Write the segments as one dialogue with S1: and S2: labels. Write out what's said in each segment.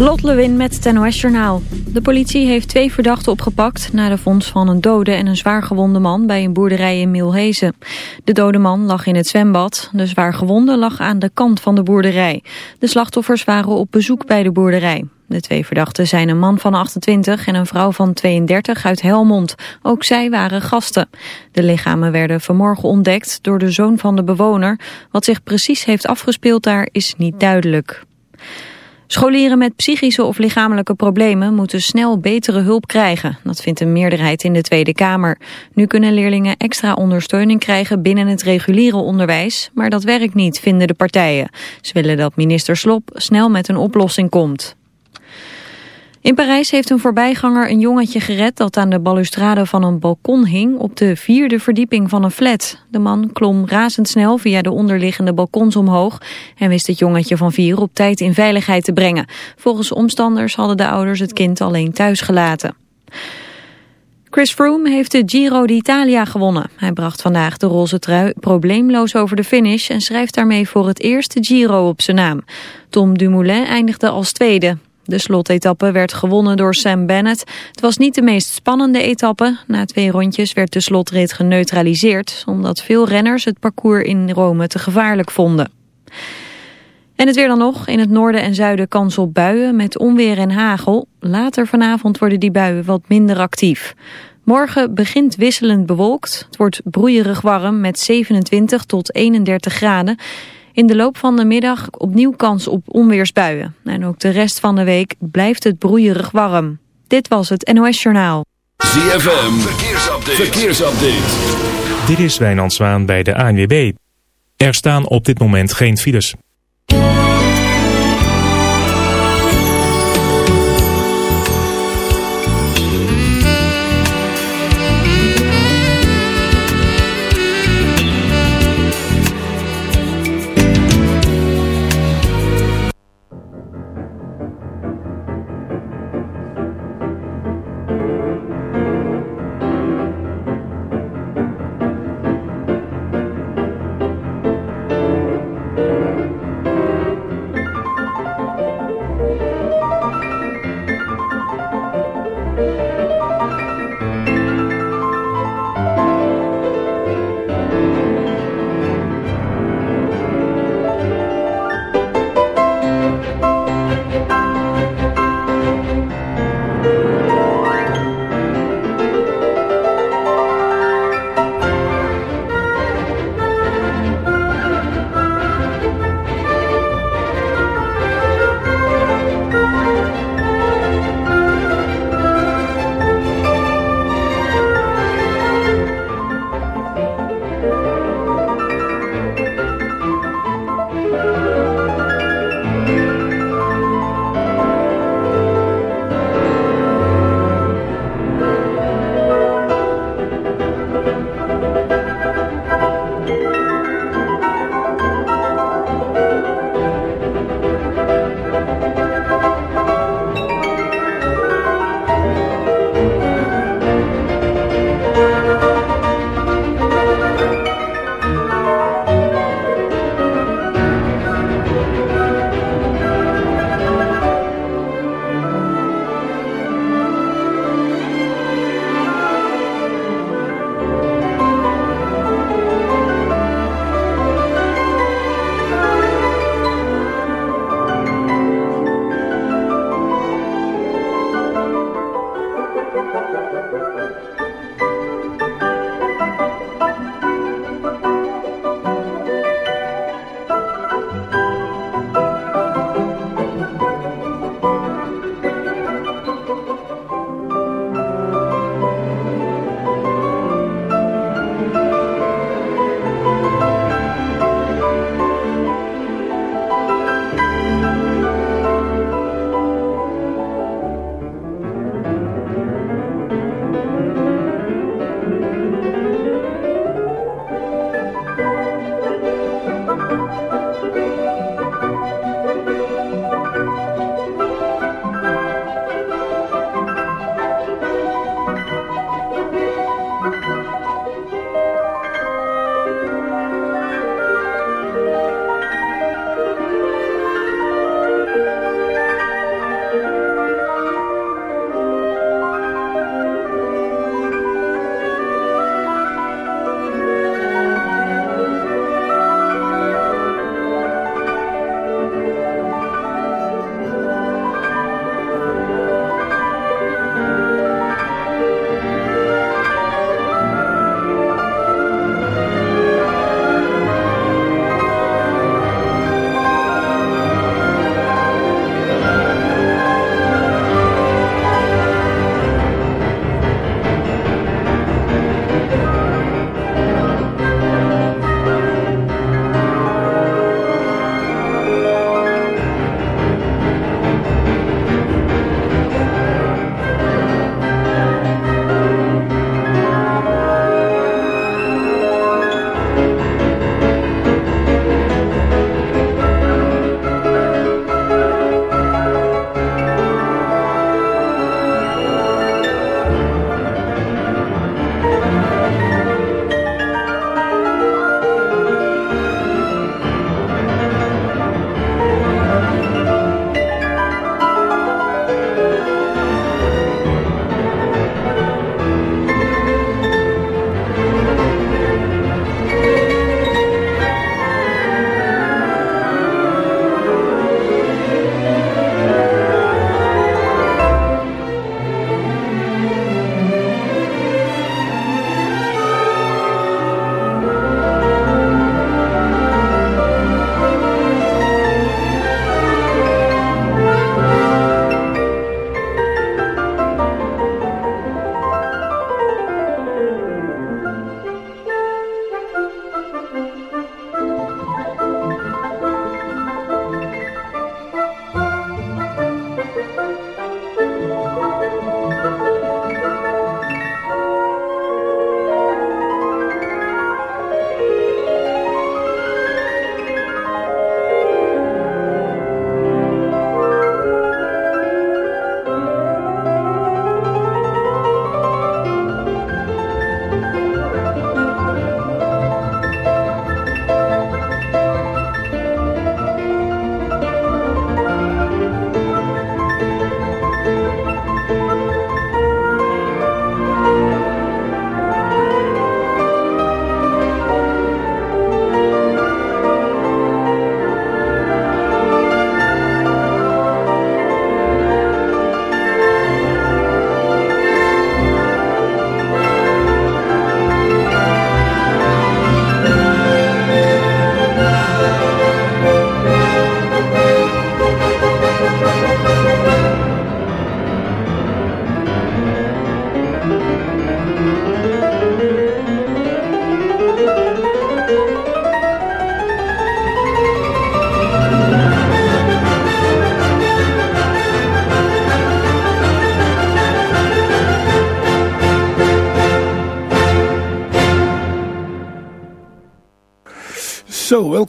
S1: Lot Lewin met het NOS Journaal. De politie heeft twee verdachten opgepakt... na de vondst van een dode en een zwaargewonde man... bij een boerderij in Milhezen. De dode man lag in het zwembad. De zwaargewonde lag aan de kant van de boerderij. De slachtoffers waren op bezoek bij de boerderij. De twee verdachten zijn een man van 28 en een vrouw van 32 uit Helmond. Ook zij waren gasten. De lichamen werden vanmorgen ontdekt door de zoon van de bewoner. Wat zich precies heeft afgespeeld daar is niet duidelijk. Scholieren met psychische of lichamelijke problemen moeten snel betere hulp krijgen. Dat vindt een meerderheid in de Tweede Kamer. Nu kunnen leerlingen extra ondersteuning krijgen binnen het reguliere onderwijs, maar dat werkt niet, vinden de partijen. Ze willen dat minister Slop snel met een oplossing komt. In Parijs heeft een voorbijganger een jongetje gered dat aan de balustrade van een balkon hing op de vierde verdieping van een flat. De man klom razendsnel via de onderliggende balkons omhoog en wist het jongetje van vier op tijd in veiligheid te brengen. Volgens omstanders hadden de ouders het kind alleen thuis gelaten. Chris Froome heeft de Giro d'Italia gewonnen. Hij bracht vandaag de roze trui probleemloos over de finish en schrijft daarmee voor het eerst de Giro op zijn naam. Tom Dumoulin eindigde als tweede. De slotetappe werd gewonnen door Sam Bennett. Het was niet de meest spannende etappe. Na twee rondjes werd de slotrit geneutraliseerd... omdat veel renners het parcours in Rome te gevaarlijk vonden. En het weer dan nog. In het noorden en zuiden kans op buien met onweer en hagel. Later vanavond worden die buien wat minder actief. Morgen begint wisselend bewolkt. Het wordt broeierig warm met 27 tot 31 graden. In de loop van de middag opnieuw kans op onweersbuien. En ook de rest van de week blijft het broeierig warm. Dit was het NOS Journaal.
S2: ZFM, verkeersupdate. verkeersupdate.
S3: Dit is Wijnand Zwaan bij de ANWB. Er staan op dit moment geen files.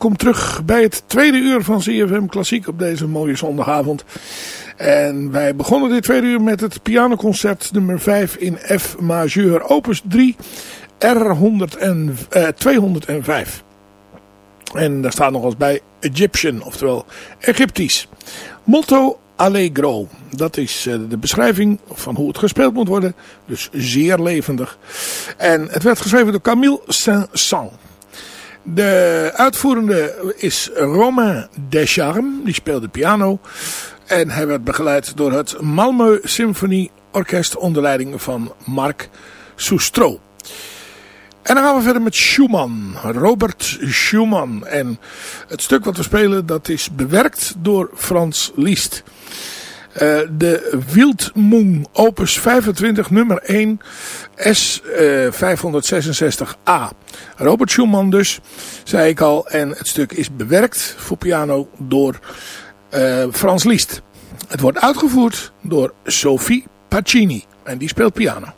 S4: Welkom terug bij het tweede uur van CFM Klassiek op deze mooie zondagavond. En wij begonnen dit tweede uur met het pianoconcert nummer 5 in F majeur, opus 3, R100 en, eh, 205. En daar staat nog eens bij Egyptian, oftewel Egyptisch. Motto Allegro. Dat is eh, de beschrijving van hoe het gespeeld moet worden. Dus zeer levendig. En het werd geschreven door Camille Saint-Saëns. De uitvoerende is Romain Descharmes. Die speelde piano. En hij werd begeleid door het Malmö Symphony Orkest onder leiding van Marc Soustro. En dan gaan we verder met Schumann, Robert Schumann. En het stuk wat we spelen, dat is bewerkt door Frans Liszt. Uh, de Wildmoen opus 25 nummer 1 S uh, 566a. Robert Schumann dus, zei ik al. En het stuk is bewerkt voor piano door uh, Frans Liszt. Het wordt uitgevoerd door Sophie Pacini. En die speelt piano.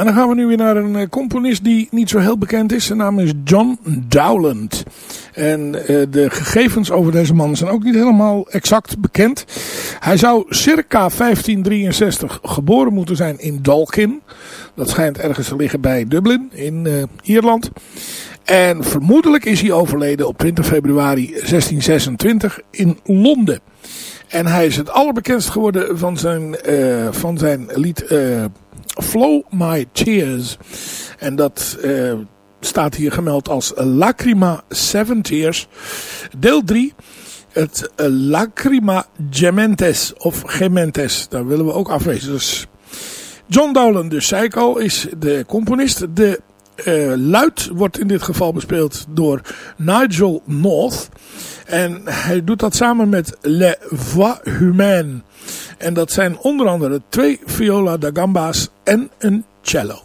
S4: En dan gaan we nu weer naar een eh, componist die niet zo heel bekend is. Zijn naam is John Dowland. En uh, de gegevens over deze man zijn ook niet helemaal exact bekend. Hij zou circa 1563 geboren moeten zijn in Dalkin. Dat schijnt ergens te liggen bij Dublin in uh, Ierland. En vermoedelijk is hij overleden op 20 februari 1626 in Londen. En hij is het allerbekendst geworden van zijn, van zijn lied Flow My Tears. En dat uh, staat hier gemeld als Lacrima Seven Tears. Deel 3. Het Lacrima Gementes of Gementes. Daar willen we ook afwezen. Dus John Dowland, dus al, is de componist. De uh, luid wordt in dit geval bespeeld door Nigel North. En hij doet dat samen met Le Voix Humaine. En dat zijn onder andere twee viola da gamba's en een cello.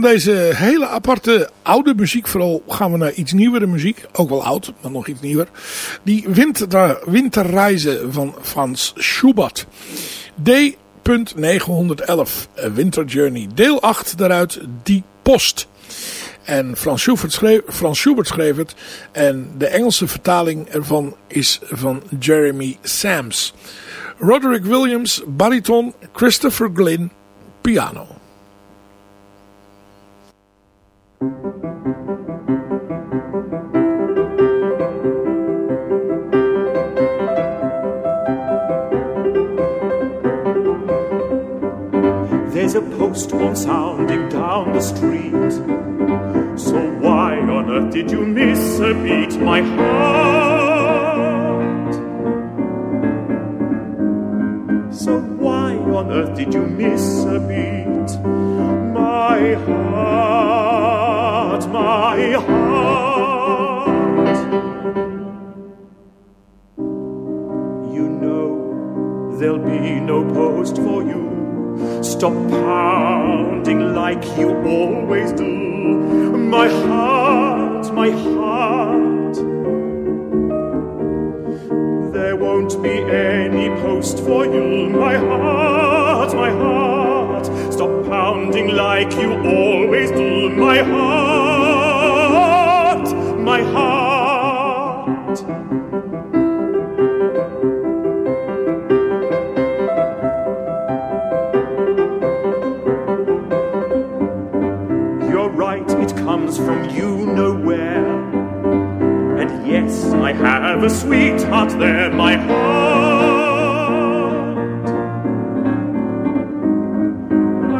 S4: Van deze hele aparte oude muziek vooral gaan we naar iets nieuwere muziek. Ook wel oud, maar nog iets nieuwer. Die winter, winterreizen van Frans Schubert. D.911 Winter Journey. Deel 8 daaruit Die Post. En Frans Schubert, schreef, Frans Schubert schreef het. En de Engelse vertaling ervan is van Jeremy Sams. Roderick Williams, bariton. Christopher Glynn, piano.
S5: A postman sounding down the street. So why on earth did you miss a beat, my heart? So why on earth did you miss a beat, my heart, my heart? You know there'll be no post for you Stop pounding like you always do. My heart, my heart. There won't be any post for you. My heart, my heart. Stop pounding like you always do. My heart, my heart. Comes from you nowhere. And yes, I have a sweetheart there, my heart.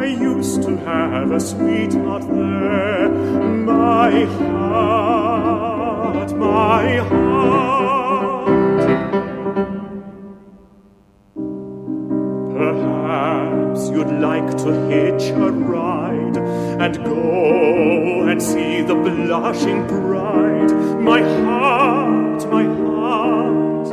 S5: I used to have a sweetheart there, my heart, my heart. Perhaps you'd like to hitch a ride and go and see the blushing bride. My heart, my heart.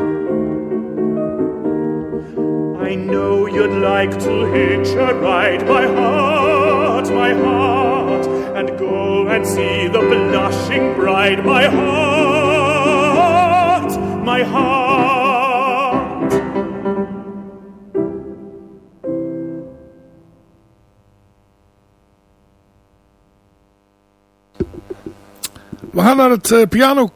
S5: I know you'd like to hitch a ride, my heart, my heart, and go and see the blushing bride, my heart, my heart.
S4: We gaan naar het uh, piano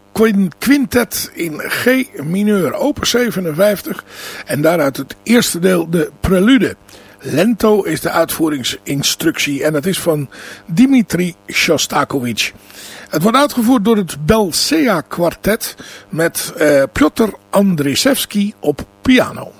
S4: quintet in G mineur, open 57. En daaruit het eerste deel, de prelude. Lento is de uitvoeringsinstructie en het is van Dimitri Shostakovich. Het wordt uitgevoerd door het Belsea kwartet met uh, Piotr op piano.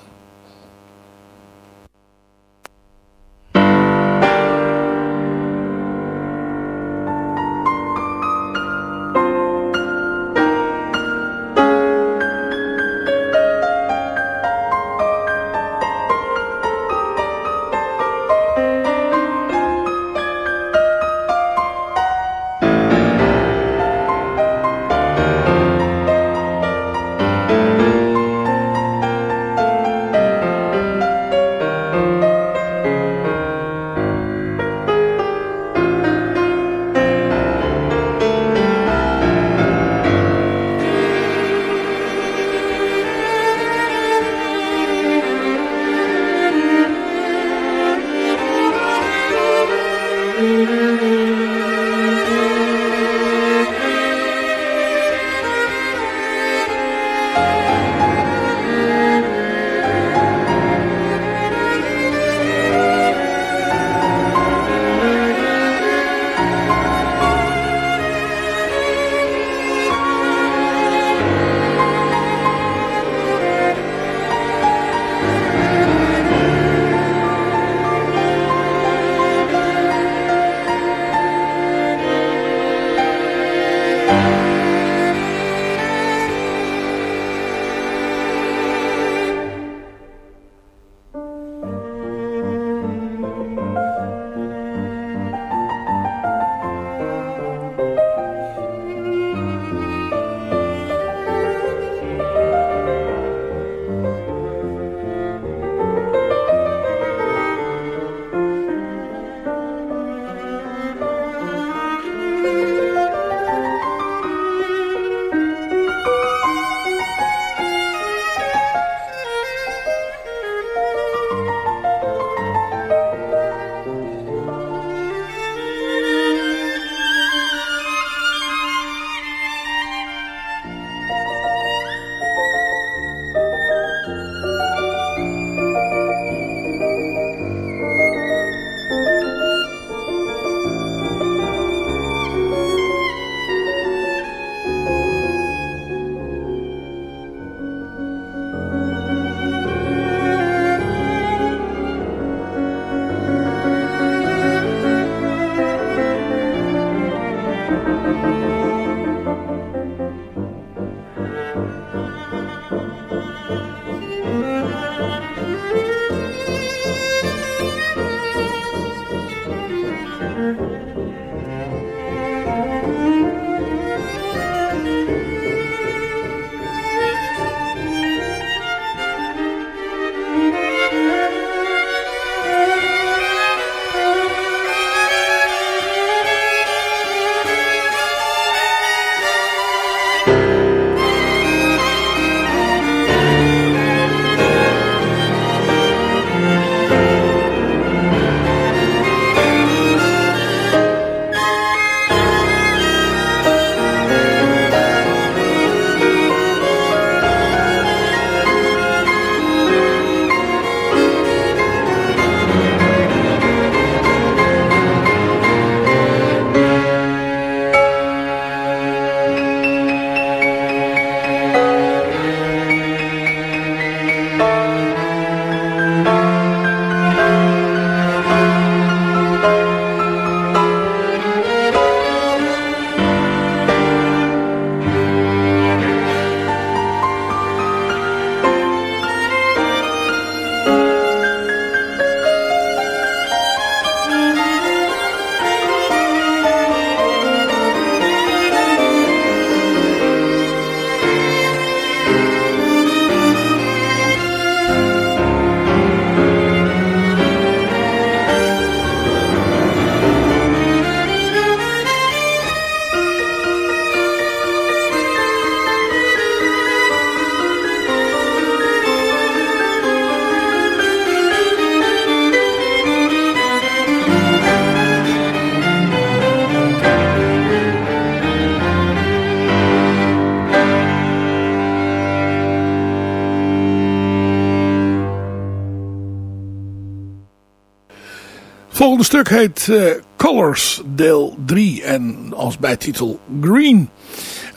S4: Volgende stuk heet uh, Colors deel 3 en als bijtitel Green.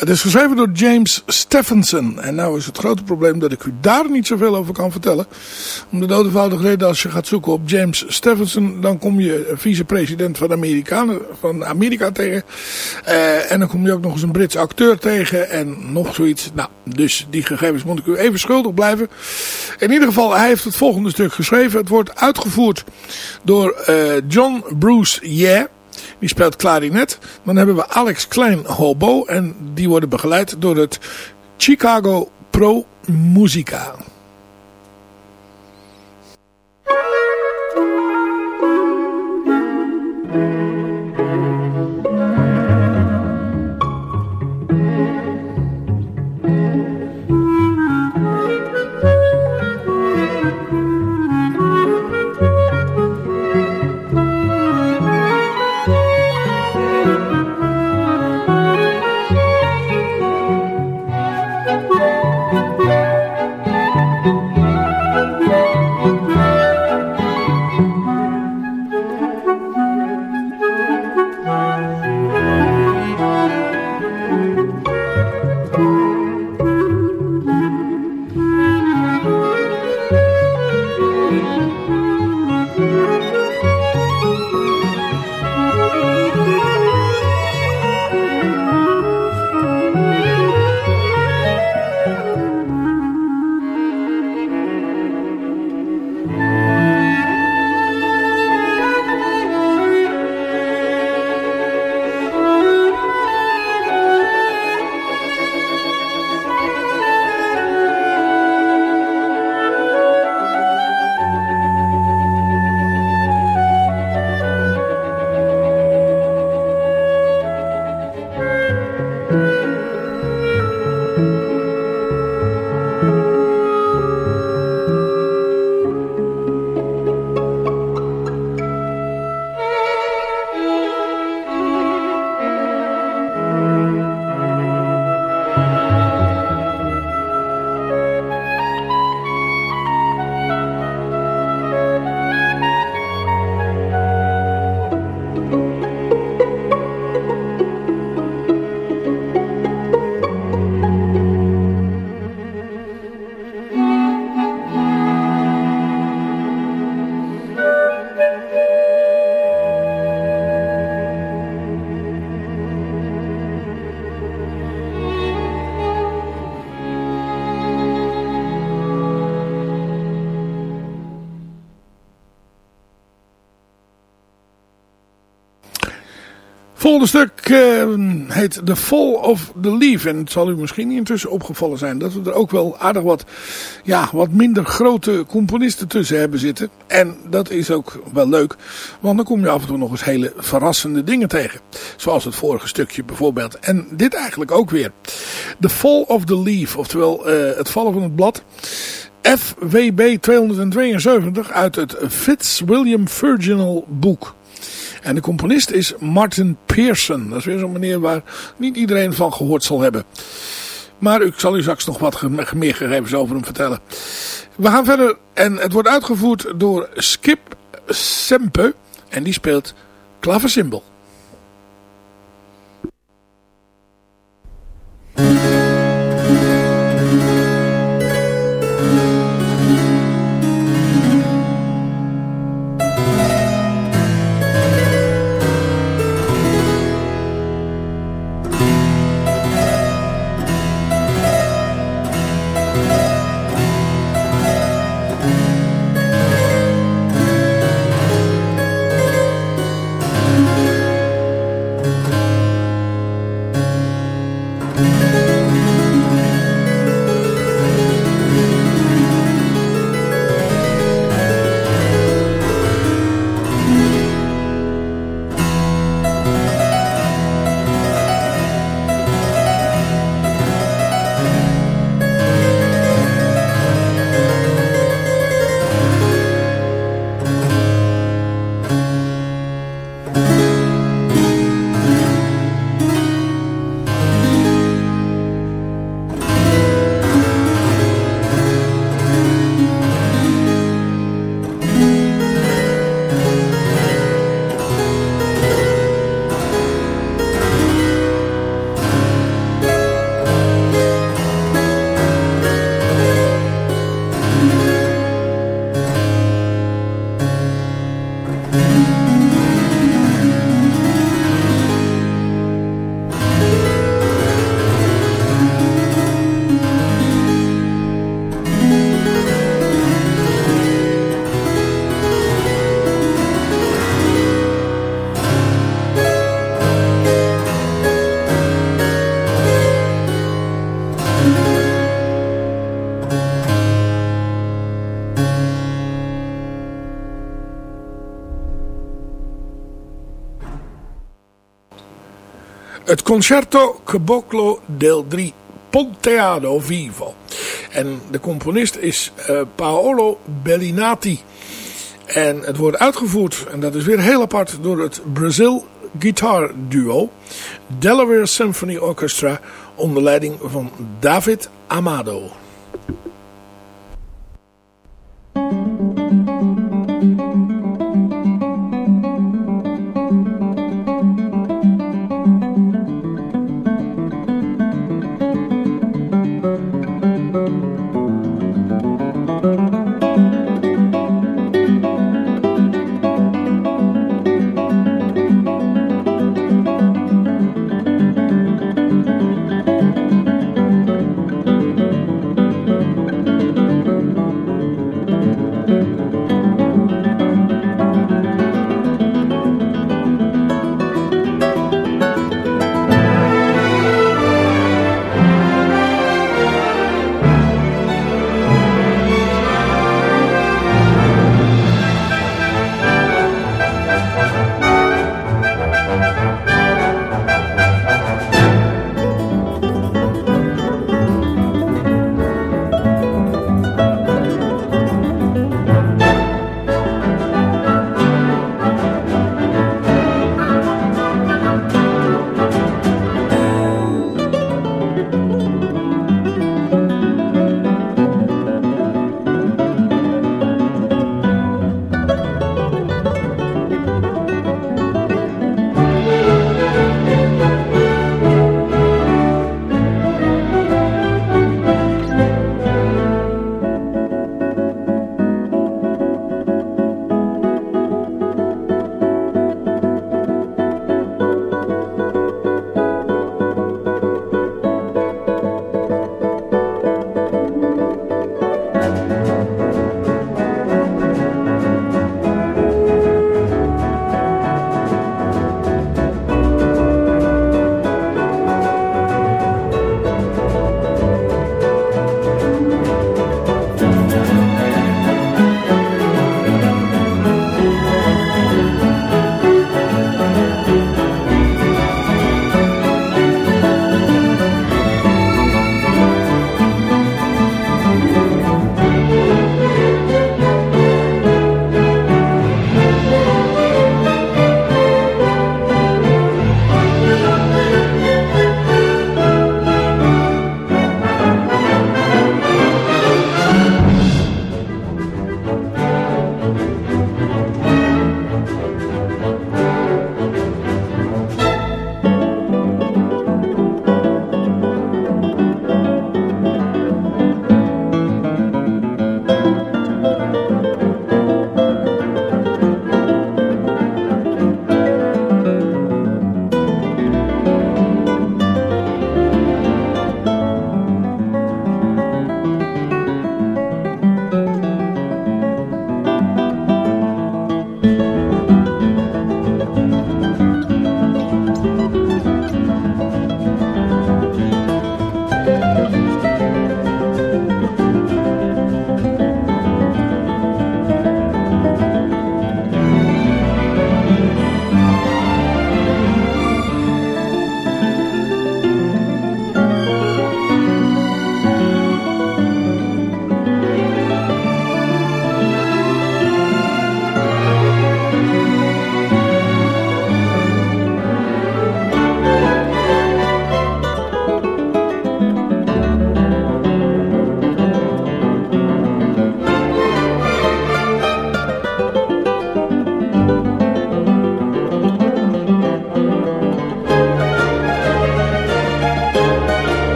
S4: Het is geschreven door James Stephenson. En nou is het grote probleem dat ik u daar niet zoveel over kan vertellen. Om de doodvoudige reden als je gaat zoeken op James Stephenson. Dan kom je vicepresident van, van Amerika tegen. Uh, en dan kom je ook nog eens een Brits acteur tegen. En nog zoiets. Nou, dus die gegevens moet ik u even schuldig blijven. In ieder geval, hij heeft het volgende stuk geschreven. Het wordt uitgevoerd door uh, John Bruce Yeah. Die speelt klarinet. Dan hebben we Alex Klein hobo. En die worden begeleid door het Chicago Pro Musica. Volgende stuk uh, heet The Fall of the Leaf. En het zal u misschien intussen opgevallen zijn dat we er ook wel aardig wat, ja, wat minder grote componisten tussen hebben zitten. En dat is ook wel leuk, want dan kom je af en toe nog eens hele verrassende dingen tegen. Zoals het vorige stukje bijvoorbeeld. En dit eigenlijk ook weer. The Fall of the Leaf, oftewel uh, het vallen van het blad. FWB 272 uit het Fitzwilliam Virginal boek. En de componist is Martin Pearson. Dat is weer zo'n meneer waar niet iedereen van gehoord zal hebben. Maar ik zal u straks nog wat meer gegevens over hem vertellen. We gaan verder en het wordt uitgevoerd door Skip Sempe. En die speelt klaversymbol. Het Concerto Caboclo deel 3 Ponteado Vivo. En de componist is uh, Paolo Bellinati. En het wordt uitgevoerd, en dat is weer heel apart, door het Brazil Guitar Duo. Delaware Symphony Orchestra onder leiding van David Amado.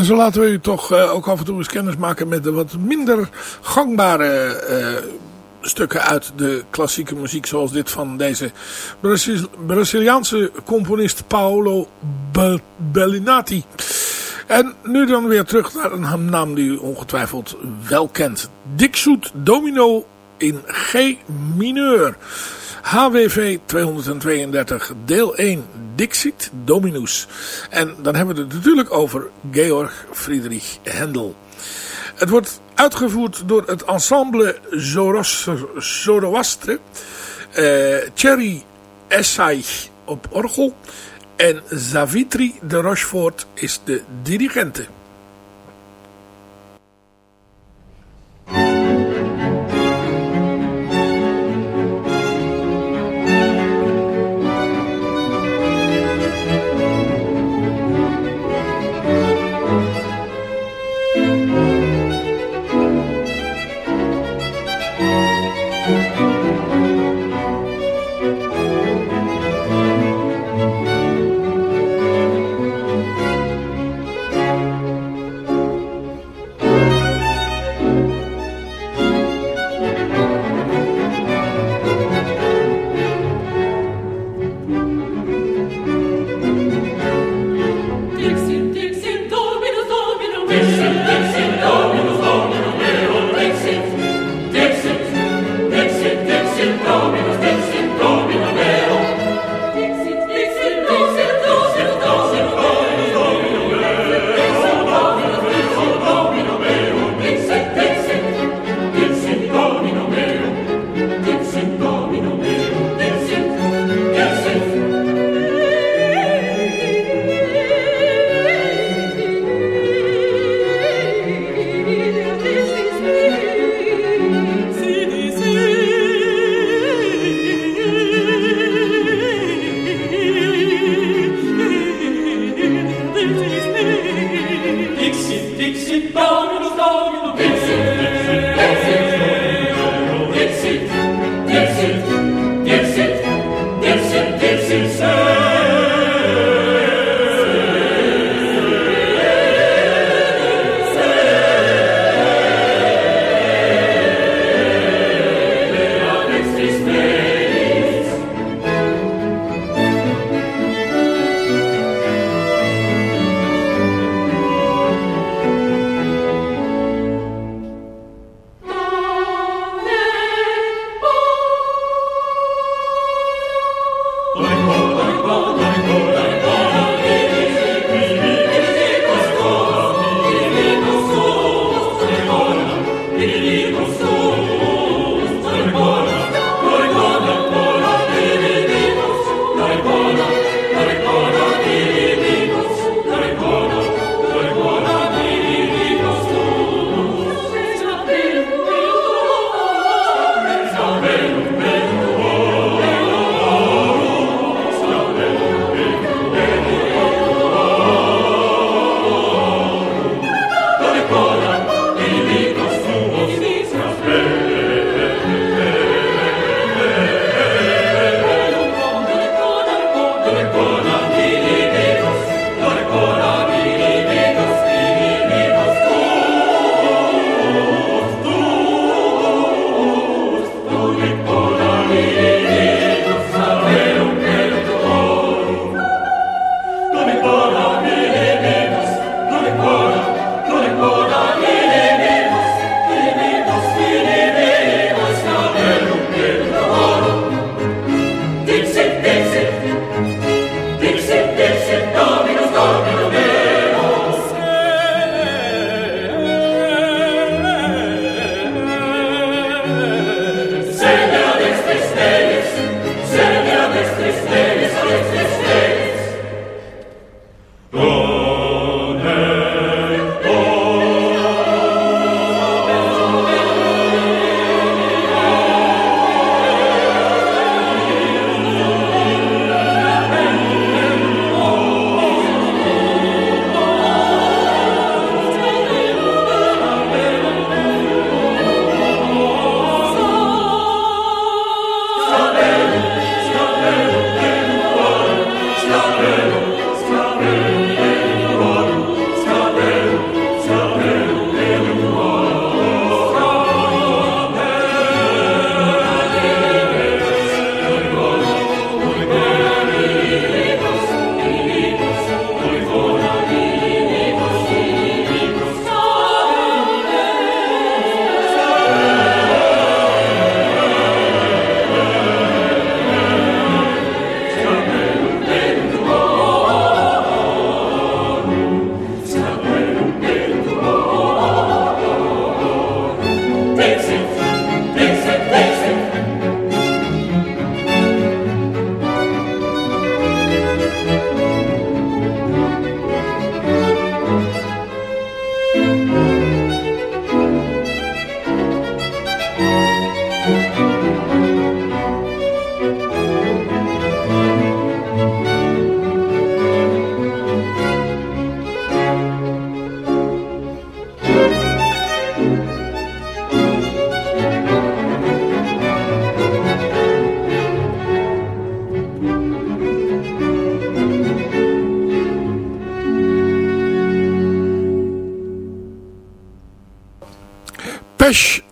S4: En zo laten we u toch uh, ook af en toe eens kennis maken met de wat minder gangbare uh, stukken uit de klassieke muziek. Zoals dit van deze Brazil Braziliaanse componist Paolo Bellinati. En nu dan weer terug naar een naam die u ongetwijfeld wel kent. Dixoet Domino in G mineur. HWV 232 deel 1 Dixit Dominus. En dan hebben we het natuurlijk over Georg Friedrich Händel. Het wordt uitgevoerd door het ensemble Zoroastre. Uh, Thierry Essay op orgel. En Zavitri de Rochefort is de dirigente.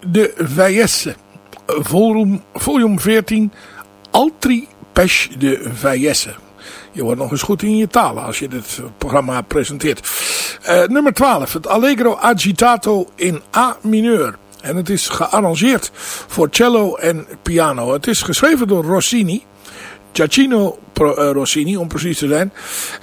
S4: De Vallesse. Volume, volume 14. Altri Peche de Vallesse. Je wordt nog eens goed in je talen als je dit programma presenteert. Uh, nummer 12. Het Allegro Agitato in A mineur. En het is gearrangeerd voor cello en piano. Het is geschreven door Rossini. Giacchino eh, Rossini om precies te zijn.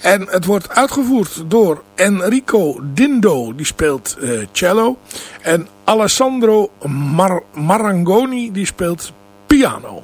S4: En het wordt uitgevoerd door Enrico Dindo, die speelt uh, cello. En Alessandro Mar Marangoni, die speelt piano.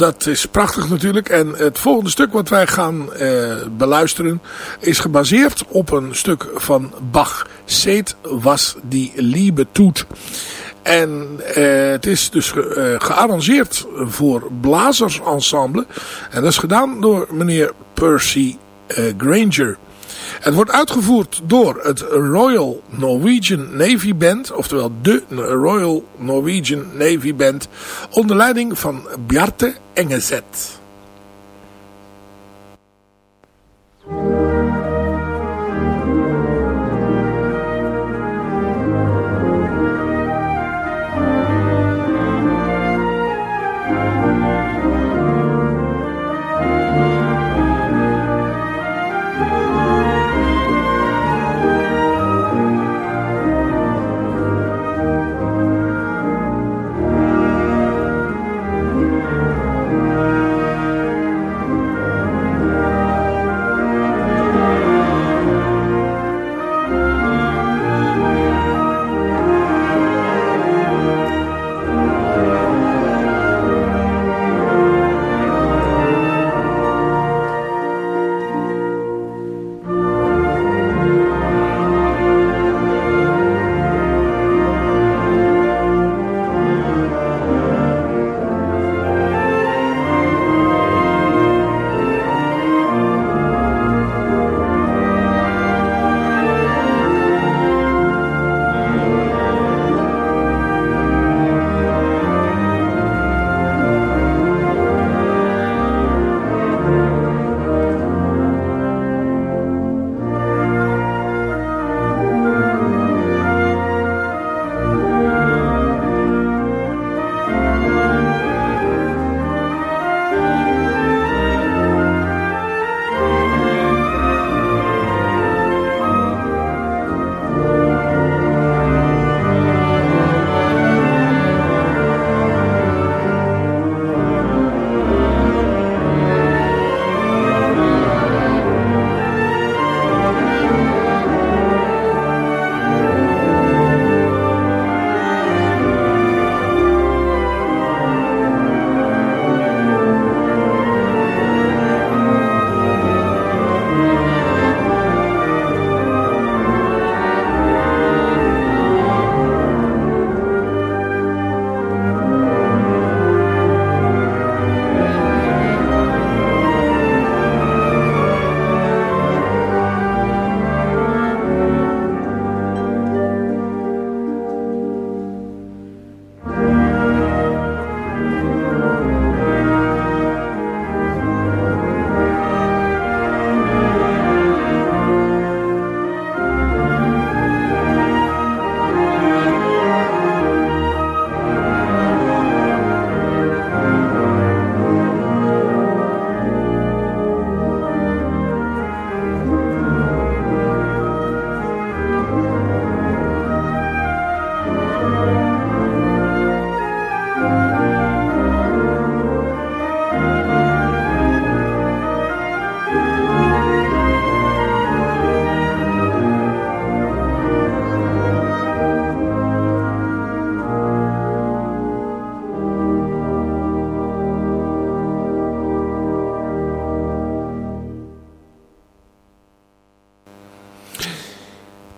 S4: Dat is prachtig natuurlijk. En het volgende stuk wat wij gaan uh, beluisteren is gebaseerd op een stuk van Bach. Seet was die Liebe toet. En uh, het is dus ge, uh, gearrangeerd voor blazersensemble. En dat is gedaan door meneer Percy Granger. Het wordt uitgevoerd door het Royal Norwegian Navy Band, oftewel de Royal Norwegian Navy Band, onder leiding van Bjarte Engezet.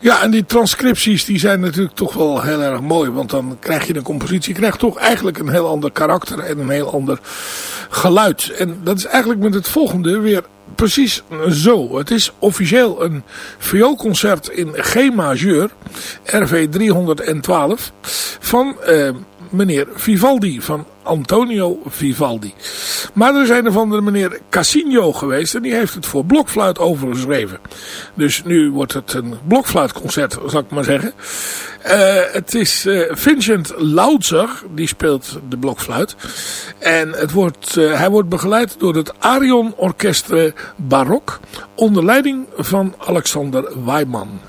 S4: Ja, en die transcripties die zijn natuurlijk toch wel heel erg mooi. Want dan krijg je een compositie, krijgt toch eigenlijk een heel ander karakter en een heel ander geluid. En dat is eigenlijk met het volgende weer precies zo. Het is officieel een vioolconcert in G majeur, RV 312, van eh, meneer Vivaldi, van Antonio Vivaldi. Maar er zijn er van de meneer Casino geweest en die heeft het voor blokfluit overgeschreven. Dus nu wordt het een blokfluitconcert, zal ik maar zeggen. Uh, het is uh, Vincent Lautzer, die speelt de blokfluit. En het wordt, uh, hij wordt begeleid door het Arion Orchestre Barok onder leiding van Alexander Weiman.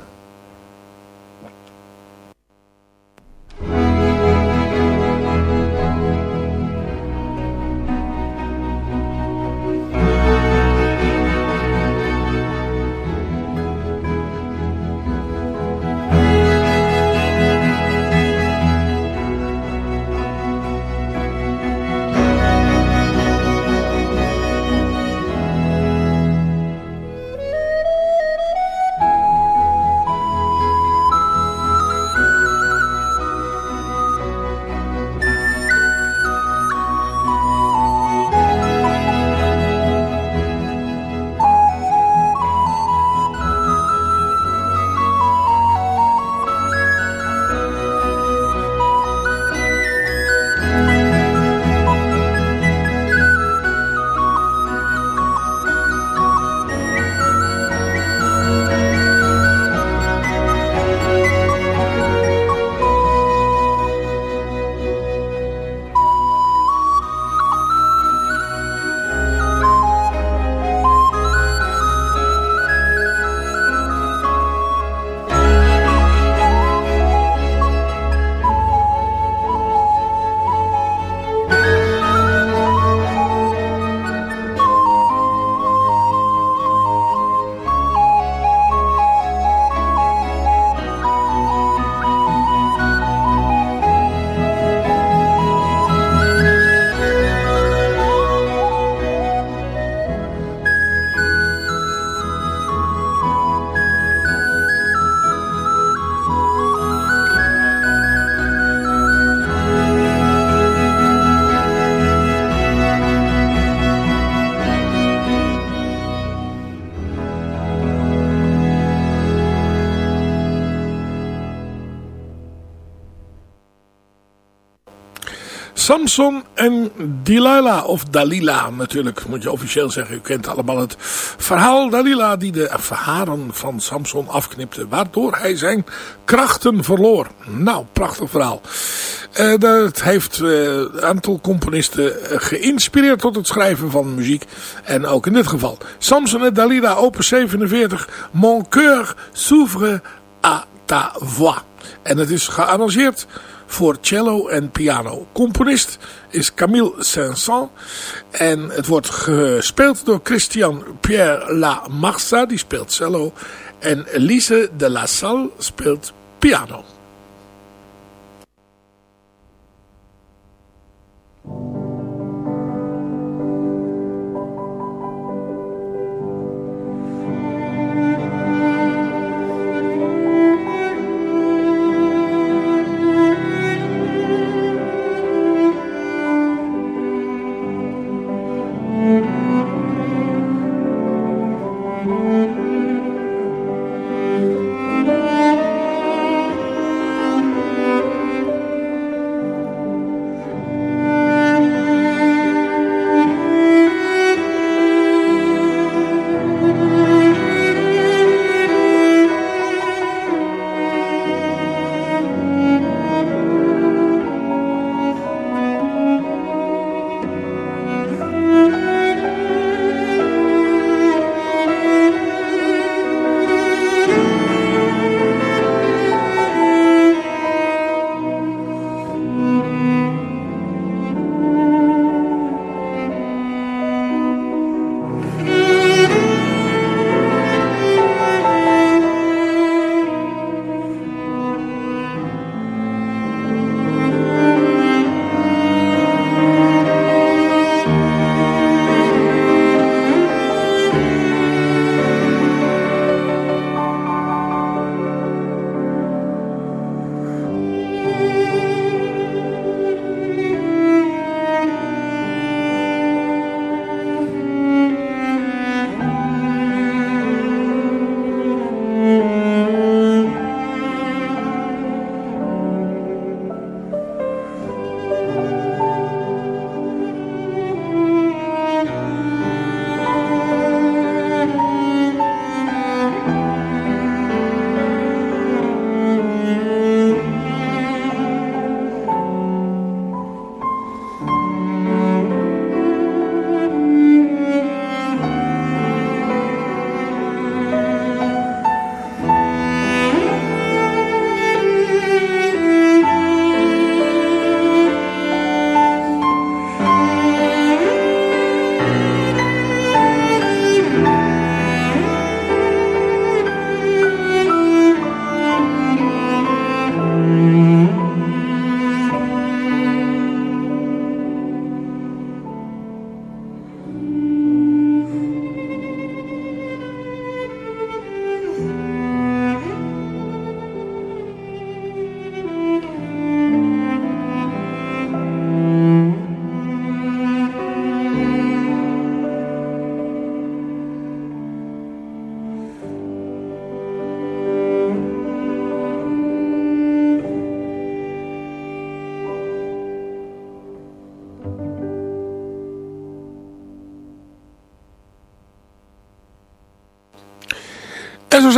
S4: Samson en Delilah, of Dalila natuurlijk, moet je officieel zeggen. U kent allemaal het verhaal Dalila die de haren van Samson afknipte, waardoor hij zijn krachten verloor. Nou, prachtig verhaal. Uh, dat heeft een aantal componisten eh, geïnspireerd tot het schrijven van muziek. En ook in dit geval. Samson en Dalila, opus 47, Mon cœur s'ouvre à ta voix. En het is gearrangeerd voor cello en piano. Componist is Camille Saint-Saëns en het wordt gespeeld door Christian Pierre La Marsa, die speelt cello. En Lise de la Salle speelt piano.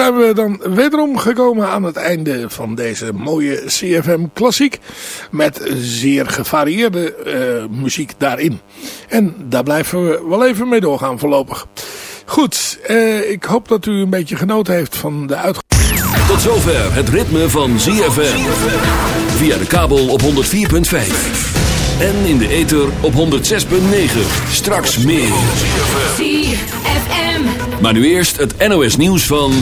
S4: Zijn we dan wederom gekomen aan het einde van deze mooie CFM Klassiek. Met zeer gevarieerde uh, muziek daarin. En daar blijven we wel even mee doorgaan voorlopig. Goed, uh, ik hoop dat u een beetje genoten heeft van de uitgang.
S2: Tot zover het ritme van ZFM. Via de kabel op 104.5. En in de ether op 106.9. Straks meer. Maar nu eerst het NOS nieuws van...